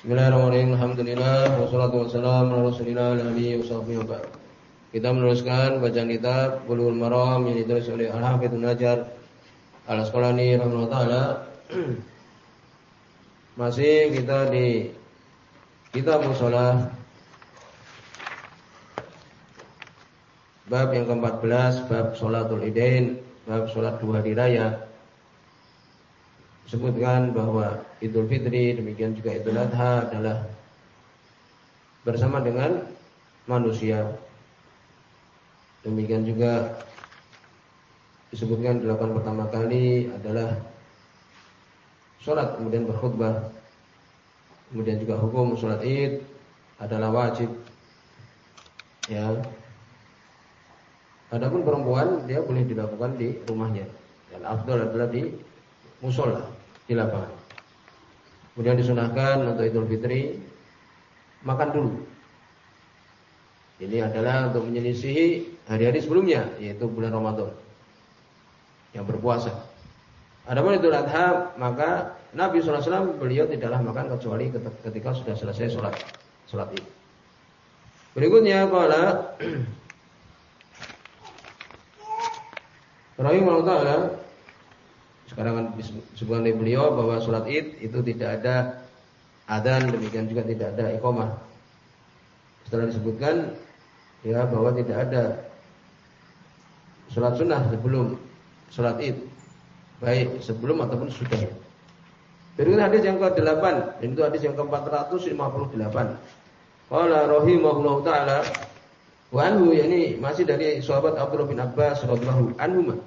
Bismillahirrahmanirrahim. Alhamdulillah wassalatu wassalamu ala Rasulillah nabi wa Kita meneruskan bacaan kitab Bulughul Maram yang ditulis oleh Al-Hafidz Najar Al-Asqalani taala. Masih kita di kitab musola bab yang ke-14 bab salatul idain, bab salat dua hari raya sebutkan bahwa Idul Fitri demikian juga Idul Adha adalah bersama dengan manusia. Demikian juga disebutkan delapan pertama kali adalah sholat kemudian berkhutbah. Kemudian juga hukum sholat id adalah wajib. Ya. Adapun perempuan dia boleh dilakukan di rumahnya. Dan afdal adalah di musola di lapangan. Kemudian disunahkan untuk Idul Fitri makan dulu. Ini adalah untuk menyelisihi hari-hari sebelumnya yaitu bulan Ramadan yang berpuasa. Adapun Idul Adha maka Nabi SAW beliau tidaklah makan kecuali ketika sudah selesai sholat sholat itu. Berikutnya kalau Rahimahullah sekarang kan disebutkan oleh beliau bahwa sholat id itu tidak ada adan demikian juga tidak ada iqamah. Setelah disebutkan ya bahwa tidak ada sholat sunnah sebelum sholat id baik sebelum ataupun sudah. Berikut hadis yang ke-8 itu hadis yang ke-458. Qala rahimahullah taala wa anhu yakni masih dari sahabat Abdullah bin Abbas radhiyallahu anhu.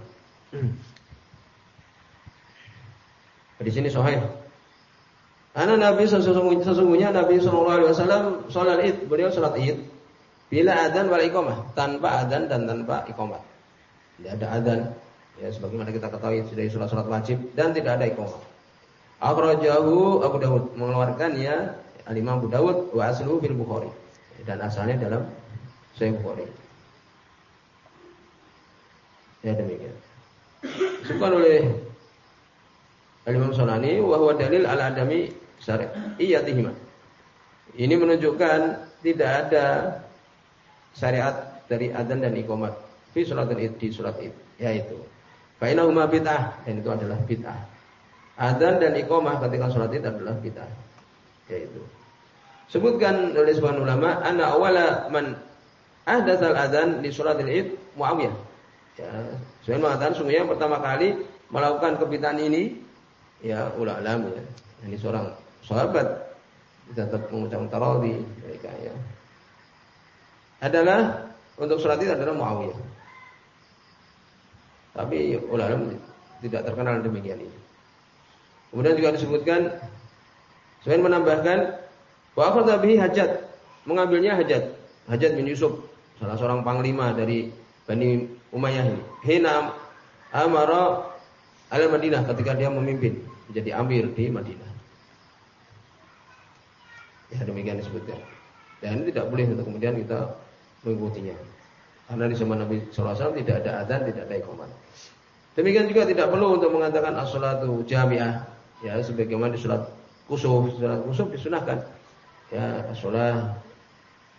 Di sini sahih. Anak Nabi sesungguhnya, sesungguhnya Nabi Shallallahu Alaihi Wasallam sholat id, beliau sholat id bila adzan wal iqamah, tanpa adzan dan tanpa iqamah. Tidak ada adzan, ya sebagaimana kita ketahui sudah sholat sholat wajib dan tidak ada iqamah. Akhrajahu Abu Dawud mengeluarkannya Al Imam Abu Dawud wa asluhu fil Bukhari dan asalnya dalam Sahih Bukhari. Ya demikian. Disebutkan oleh Al-Imam Sunani wa huwa dalil ala adami syari'iyatihima. Ini menunjukkan tidak ada syariat dari adzan dan iqamat fi salatul id di salat id yaitu bainahuma bid'ah dan itu adalah bid'ah. Adzan dan iqamah ketika salat id adalah bid'ah yaitu sebutkan oleh sebagian ulama anna awala man ahdatsal adzan di salatil id Muawiyah. Ya, saya mengatakan sungguhnya pertama kali melakukan kebid'ahan ini ya ulama ya. Ini seorang sahabat tetap mengucapkan tarawih mereka ya. Adalah untuk sholat itu adalah Muawiyah. Tapi ulama tidak terkenal demikian ini. Kemudian juga disebutkan selain menambahkan bahwa bihi hajat mengambilnya hajat hajat bin Yusuf salah seorang panglima dari Bani Umayyah ini. Hina amara al Madinah ketika dia memimpin menjadi amir di Madinah. Ya demikian disebutkan. Dan ini tidak boleh untuk kemudian kita mengikutinya. Karena di zaman Nabi SAW tidak ada adzan, tidak ada iqamah. Demikian juga tidak perlu untuk mengatakan as-salatu jami'ah. Ya, sebagaimana di salat kusuf, salat kusuf disunahkan. Ya, as-salat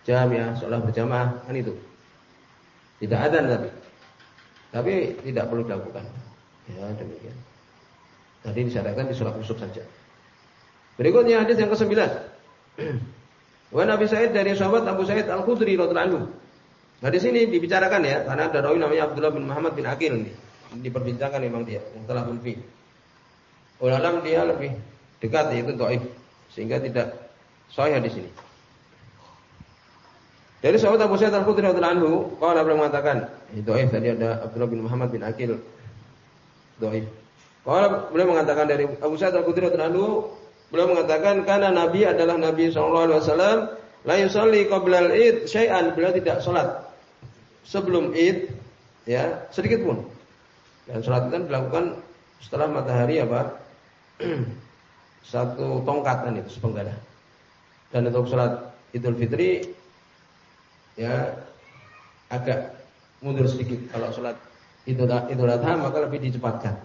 jami'ah, salat berjamaah, kan itu. Tidak adzan tapi. Tapi tidak perlu dilakukan. Ya, demikian. Tadi disyariatkan di sholat kusuk saja. Berikutnya hadis yang ke-9. Wa Nabi Sa'id dari sahabat Abu Sa'id Al-Khudri radhiyallahu anhu. Nah di sini dibicarakan ya, karena ada rawi namanya Abdullah bin Muhammad bin Akil ini. Diperbincangkan memang dia, yang telah munfi. Ulama dia lebih dekat yaitu dhaif sehingga tidak sahih di sini. Dari sahabat Abu Sa'id Al-Khudri radhiyallahu anhu, qala beliau mengatakan, dhaif tadi ada Abdullah bin Muhammad bin Akil. Dhaif. Kalau beliau mengatakan dari Abu Sa'id Al-Khudri radhiyallahu beliau mengatakan karena Nabi adalah Nabi sallallahu alaihi wasallam la yusalli qabla al-id syai'an beliau tidak salat sebelum id ya sedikit pun. Dan salat itu kan dilakukan setelah matahari apa? satu tongkat kan itu sepenggalah. Dan untuk salat Idul Fitri ya agak mundur sedikit kalau salat Idul Adha maka lebih dicepatkan.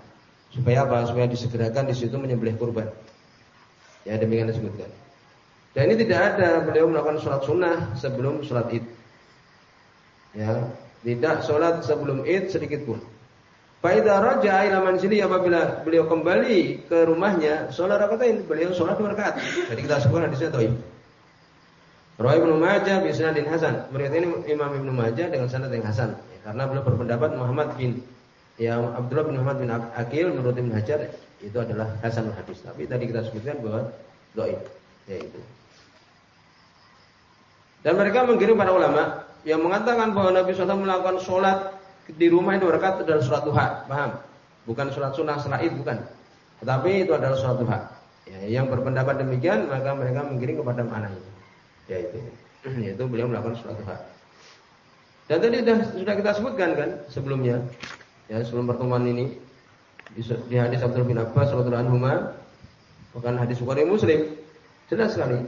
Supaya apa? Supaya disegerakan di situ menyembelih kurban. Ya demikian disebutkan. Dan ini tidak ada beliau melakukan sholat sunnah sebelum sholat id. Ya, tidak sholat sebelum id sedikit pun. Faidah raja ila mansili apabila beliau kembali ke rumahnya, sholat rakaatain, beliau sholat dua rakaat. Jadi kita sebutkan hadisnya dhaif. Rawi Ibnu Majah bi sanadin hasan. Meriwayat ini Imam Ibnu Majah dengan sanad yang hasan. Ya, karena beliau berpendapat Muhammad bin ya Abdullah bin Muhammad bin Akil menurut Ibnu Hajar itu adalah hasanul hadis. Tapi tadi kita sebutkan bahwa dhaif yaitu. Dan mereka menggiring para ulama yang mengatakan bahwa Nabi SAW melakukan sholat di rumah itu rakaat adalah sholat duha, paham? Bukan sholat sunnah setelah itu bukan. Tetapi itu adalah sholat duha. Ya, yang berpendapat demikian maka mereka menggiring kepada mana itu, yaitu yaitu beliau melakukan sholat duha. Dan tadi sudah kita sebutkan kan sebelumnya, ya sebelum pertemuan ini di, di hadis Abdul bin Abbas radhiyallahu anhu bukan hadis Bukhari Muslim. Jelas sekali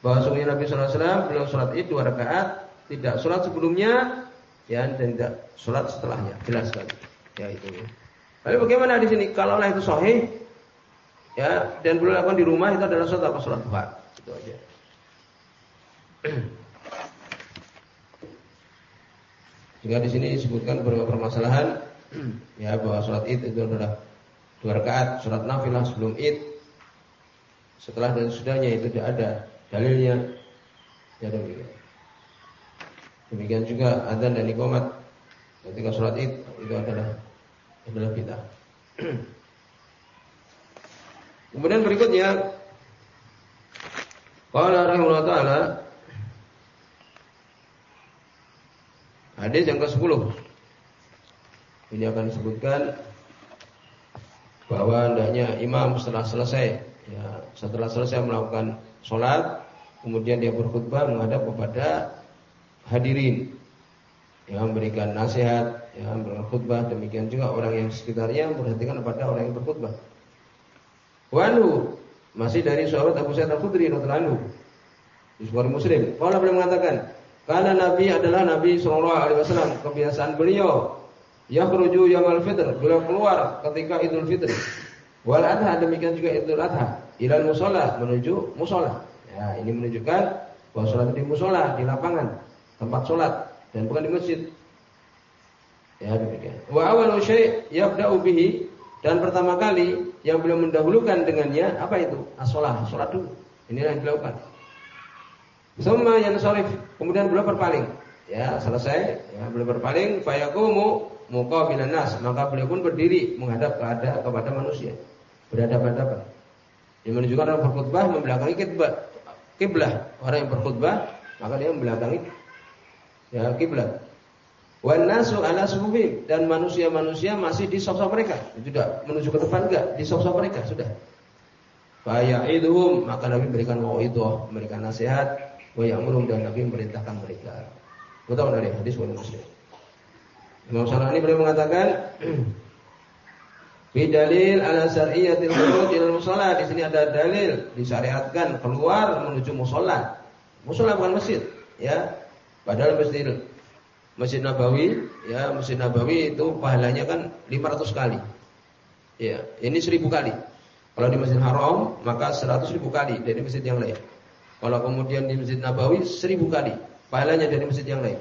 bahwa sungguhnya Nabi sallallahu alaihi wasallam beliau sholat id dua rakaat tidak sholat sebelumnya ya dan tidak sholat setelahnya. Jelas sekali. Ya itu. Lalu bagaimana di sini? Kalau itu sahih ya dan belum lakukan di rumah itu adalah sholat apa? Sholat duha itu aja. Jika di sini disebutkan beberapa permasalahan ya bahwa sholat id itu adalah dua rakaat sholat nafilah sebelum id. Setelah dan sudahnya itu tidak ada dalilnya. Ya demikian. Demikian juga adzan dan iqamat. Ketika sholat id itu adalah adalah kita. Kemudian berikutnya Qala rahimahullah taala Hadis yang ke-10 Ini akan disebutkan bahwa hendaknya imam setelah selesai ya, setelah selesai melakukan sholat kemudian dia berkhutbah menghadap kepada hadirin yang memberikan nasihat, yang berkhutbah, demikian juga orang yang sekitarnya memperhatikan kepada orang yang berkhutbah. Wanu masih dari sahabat Abu Sa'id Al-Khudri radhiyallahu anhu. Di Bukhari Muslim. Kalau beliau mengatakan, karena Nabi adalah Nabi Shallallahu Alaihi Wasallam kebiasaan beliau yakhruju yaumul fitr beliau keluar ketika Idul Fitri wal adha demikian juga Idul Adha ilal musola menuju musola ya ini menunjukkan bahwa sholat di musola di lapangan tempat sholat dan bukan di masjid. Ya demikian. Wa awal syai' yabda'u bihi dan pertama kali yang beliau mendahulukan dengannya apa itu? As-shalah, salat dulu. Inilah yang dilakukan. Summa yansarif, kemudian beliau berpaling. Ya, selesai, ya, beliau berpaling fayaqumu muqabilan nas, maka beliau pun berdiri menghadap kepada kepada manusia. Berhadapan-hadapan. Yang menunjukkan orang berkhutbah membelakangi kiblat. Kiblah, orang yang berkhutbah maka dia membelakangi ya kiblat. Wan nasu ala dan manusia-manusia masih di sosok mereka. Tidak menuju ke depan enggak, di sosok mereka sudah. Fa ya'iduhum maka Nabi berikan itu, memberikan nasihat, wa ya'murum dan Nabi memerintahkan mereka. Kita dari hadis wa Muslim. Imam Syafi'i beliau mengatakan Fi dalil ala syar'iyatil khuruj ila musalla. Di sini ada dalil disyariatkan keluar menuju musalla. Musalla bukan masjid, ya. Padahal masjid Masjid Nabawi, ya Masjid Nabawi itu pahalanya kan 500 kali. Ya, ini 1000 kali. Kalau di Masjid Haram maka 100 ribu kali dari masjid yang lain. Kalau kemudian di Masjid Nabawi 1000 kali pahalanya dari masjid yang lain.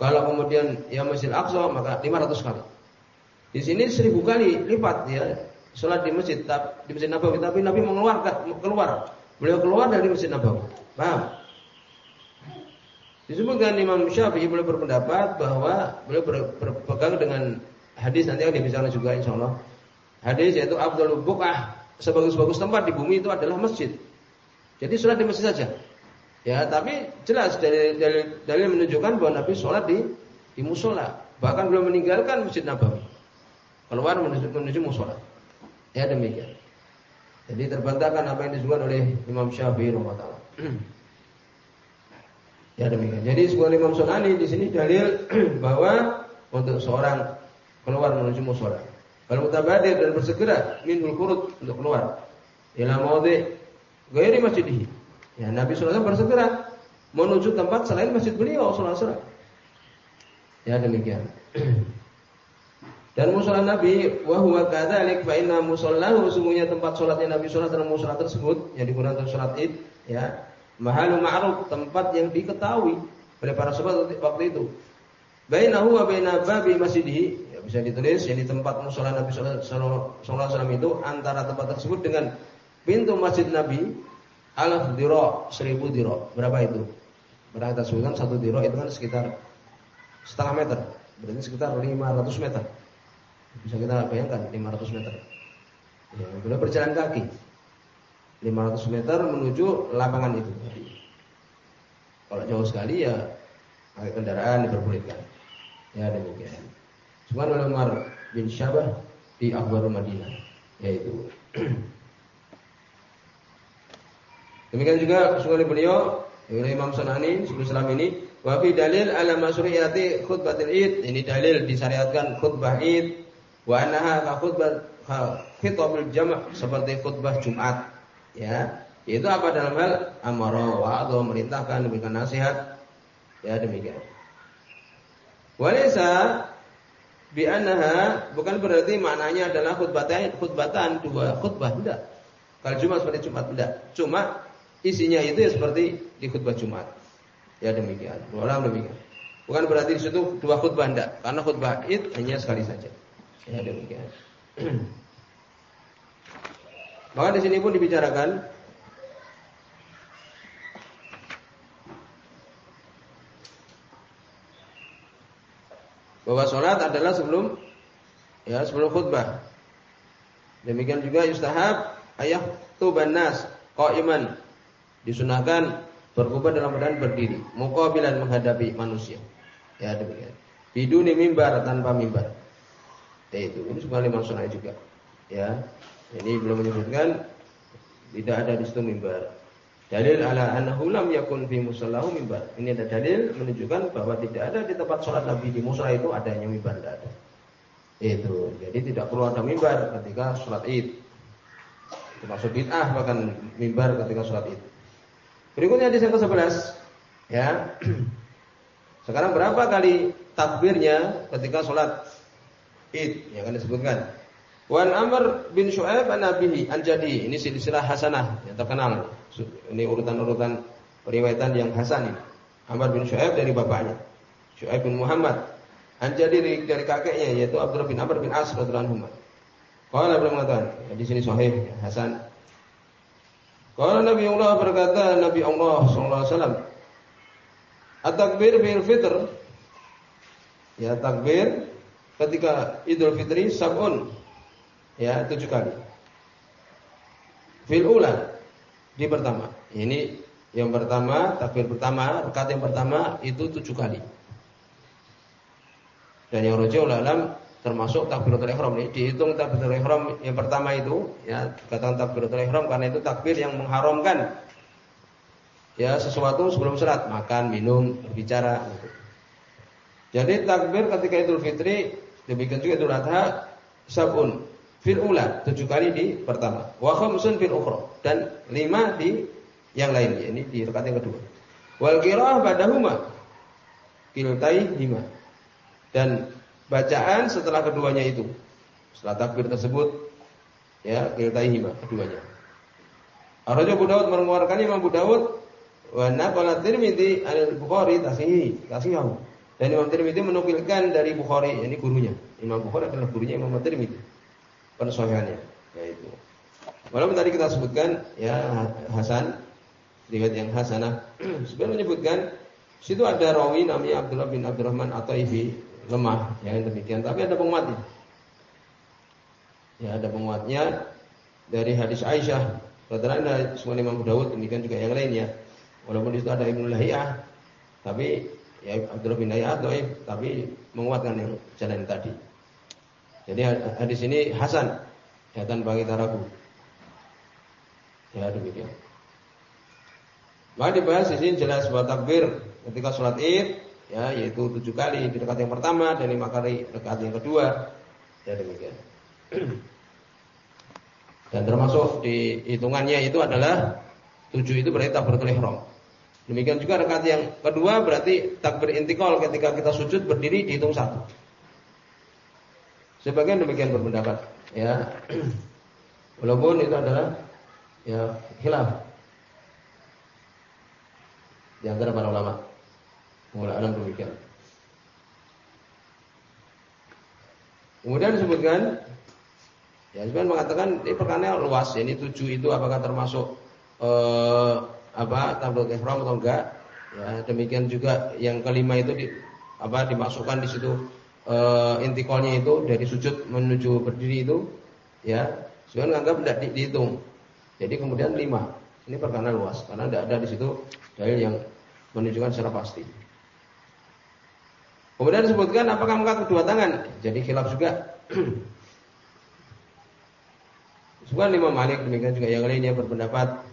Kalau kemudian yang Masjid Aqsa maka 500 kali. Di sini 1000 kali lipat ya salat di masjid di Masjid Nabawi tapi Nabi mengeluarkan keluar. Beliau keluar dari Masjid Nabawi. Paham? Disebutkan Imam Syafi'i beliau berpendapat bahwa beliau berpegang dengan hadis nanti akan dibicarakan juga insya Allah. Hadis yaitu Abdul Bukah sebagus-bagus tempat di bumi itu adalah masjid. Jadi sholat di masjid saja. Ya, tapi jelas dari dari, dari menunjukkan bahwa Nabi sholat di di musola. Bahkan belum meninggalkan masjid Nabawi. Keluar menuju, menuju musola. Ya demikian. Jadi terbantahkan apa yang disebutkan oleh Imam Syafi'i rahimahullah. Ya demikian. Jadi sebuah Imam Sunani di sini dalil bahwa untuk seorang keluar menuju musola. Kalau mutabadir dan bersegera minul kurut untuk keluar. Ila maudhi ghairi masjidihi. Ya Nabi alaihi bersegera menuju tempat selain masjid beliau alaihi Ya demikian. Dan musola Nabi wa huwa kadzalik fa inna musallahu sungguhnya tempat salatnya Nabi salat dalam musola tersebut yang digunakan untuk salat Id ya mahalu ma'ruf tempat yang diketahui oleh para sahabat waktu itu. Bainahu wa baina babi masjidihi ya bisa ditulis yang di tempat musola Nabi sallallahu alaihi wasallam itu antara tempat tersebut dengan pintu masjid Nabi alaf diro seribu diro berapa itu? Berapa kita sebutkan satu diro itu kan sekitar setengah meter berarti sekitar 500 meter bisa kita bayangkan 500 meter. Ya, berjalan kaki 500 meter menuju lapangan itu. Kalau jauh sekali ya pakai kendaraan diperbolehkan. Ya demikian. Cuma Umar bin Syabah di Akbar Madinah yaitu Demikian juga oleh beliau oleh Imam Sanani sebelum Islam ini wa dalil ala masruiyati khutbatil id ini dalil disyariatkan khutbah id Wa annaha ka khutbah khitabul jama' seperti khutbah Jumat. Ya, itu apa dalam hal amara wa atau merintahkan demikian nasihat. Ya demikian. Walisa bi annaha bukan berarti maknanya adalah khutbatan khutbatan dua khutbah tidak. Kalau Jumat seperti Jumat tidak. Cuma isinya itu ya seperti di khutbah Jumat. Ya demikian. Orang demikian. Bukan berarti di situ dua khutbah tidak, karena khutbah Id hanya sekali saja. Ya demikian. Maka di sini pun dibicarakan bahwa sholat adalah sebelum ya sebelum khutbah. Demikian juga yustahab ayah tuban nas iman disunahkan berkhutbah dalam keadaan berdiri, mukabilan menghadapi manusia. Ya demikian. Biduni mimbar tanpa mimbar. Ya itu. Ini sebenarnya Imam Sunai juga. Ya. Ini belum menyebutkan tidak ada di situ mimbar. Dalil ala annahu lam yakun fi musallahu mimbar. Ini ada dalil menunjukkan bahwa tidak ada di tempat sholat Nabi di musola itu adanya mimbar tidak ada. Itu. Jadi tidak perlu ada mimbar ketika sholat Id. Termasuk bid'ah bahkan mimbar ketika sholat Id. Berikutnya di yang ke-11 ya. Sekarang berapa kali takbirnya ketika sholat Id yang akan disebutkan. Wan Amr bin Shu'aib an Nabihi an jadi ini silsilah hasanah yang terkenal. Ini urutan-urutan periwayatan yang hasan ini. Amr bin Shu'aib dari bapaknya. Shu'aib bin Muhammad an jadi dari kakeknya yaitu Abdullah bin Amr bin As radhiyallahu anhu. Qala beliau mengatakan, ya, di sini sahih ya, Hasan. Qala Nabi Allah berkata Nabi Allah wasallam At-takbir bil fitr Ya takbir ketika Idul Fitri sabun ya tujuh kali. Fil ula di pertama. Ini yang pertama takbir pertama rakaat yang pertama itu tujuh kali. Dan yang rojo alam termasuk takbiratul ihram ini dihitung takbiratul ihram yang pertama itu ya katakan takbiratul ihram karena itu takbir yang mengharamkan ya sesuatu sebelum sholat makan minum berbicara gitu. Jadi takbir ketika Idul Fitri Demikian juga Idul Adha sabun fil ula tujuh kali di pertama, wa khamsun fil ukhra dan lima di yang lain ini di rakaat yang kedua. Wal qiraah badahuma kiltai lima dan bacaan setelah keduanya itu setelah takbir tersebut ya kiltai lima keduanya. Arjo Abu Dawud mengeluarkan Imam Abu Dawud wa naqala Tirmidzi al-Bukhari tasih tasihahu dan Imam Tirmidzi menukilkan dari Bukhari, ini gurunya. Imam Bukhari adalah gurunya Imam Tirmidzi. Pensahihannya yaitu. Walaupun tadi kita sebutkan ya Hasan riwayat yang hasanah. Sebenarnya menyebutkan situ ada rawi namanya Abdullah bin Abdurrahman atau Ibi lemah ya demikian tapi ada penguatnya. Ya ada penguatnya dari hadis Aisyah. Rata-rata semua Imam Dawud demikian juga yang lainnya. Walaupun di situ ada Ibnu Lahiyah tapi ya Abdullah bin Ayat doib tapi menguatkan yang jalan tadi. Jadi hadis ini Hasan ya tanpa kita ragu. Ya demikian. Maka dibahas di sini jelas bahwa takbir ketika sholat id ya yaitu tujuh kali di rakaat yang pertama dan lima kali rakaat yang kedua ya demikian. Dan termasuk di hitungannya itu adalah tujuh itu berarti takbiratul ihram. Demikian juga rakaat yang kedua berarti takbir intikal ketika kita sujud berdiri dihitung satu. Sebagian demikian berpendapat, ya. Walaupun itu adalah ya khilaf di antara para ulama. Mulai alam demikian. Kemudian disebutkan ya sebenarnya mengatakan ini perkara luas. Ini tujuh itu apakah termasuk eh, apa tablet ihram atau enggak? Ya, demikian juga yang kelima itu di, apa dimasukkan di situ uh, intikolnya itu dari sujud menuju berdiri itu ya sebenarnya anggap tidak di, dihitung jadi kemudian lima ini perkara luas karena tidak ada di situ dalil yang menunjukkan secara pasti kemudian disebutkan apakah mengangkat kedua tangan jadi khilaf juga Sebuah lima Malik demikian juga yang lainnya berpendapat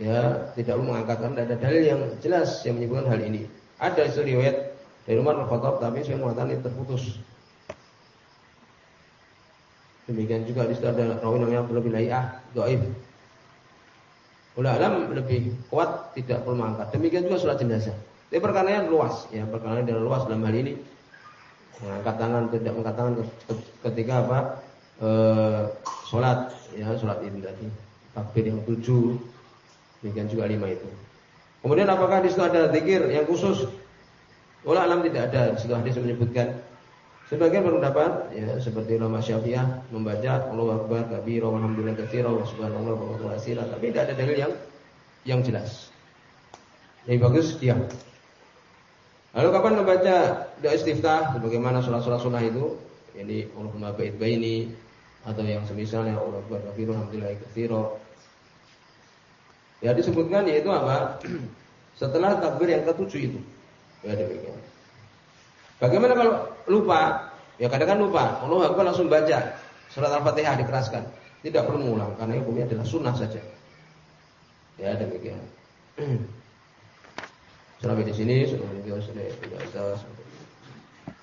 ya tidak mengangkat karena ada dalil yang jelas yang menyebutkan hal ini. Ada riwayat dari Umar bin Khattab tapi saya mengatakan itu terputus. Demikian juga di ada rawi namanya Abdullah bin Laiyah, dhaif. Ulama lebih kuat tidak perlu mengangkat. Demikian juga sholat jenazah. Tapi perkara yang luas, ya perkara yang luas dalam hal ini. Mengangkat tangan tidak mengangkat tangan ketika apa? E, sholat, ya sholat ini tadi. Takbir yang tujuh, demikian juga lima itu. Kemudian apakah di situ ada zikir yang khusus Wala alam tidak ada di situ hadis menyebutkan sebagian berpendapat ya seperti ulama Syafi'iyah membaca Allahu Akbar kabira walhamdulillah katsira wa subhanallah wa asira tapi tidak ada dalil yang yang jelas. Yang bagus diam. Lalu kapan membaca doa istiftah sebagaimana sholat-sholat sunnah itu? Ini Allahumma bait baini atau yang semisalnya Allahu Akbar kabira walhamdulillah katsira. Ya disebutkan yaitu apa? Setelah takbir yang ketujuh itu. Ya demikian. Bagaimana kalau lupa? Ya kadang-kadang lupa. Allah Akbar langsung baca surat Al-Fatihah dikeraskan. Tidak perlu mengulang karena hukumnya adalah sunnah saja. Ya demikian. Sampai di sini sudah sudah sudah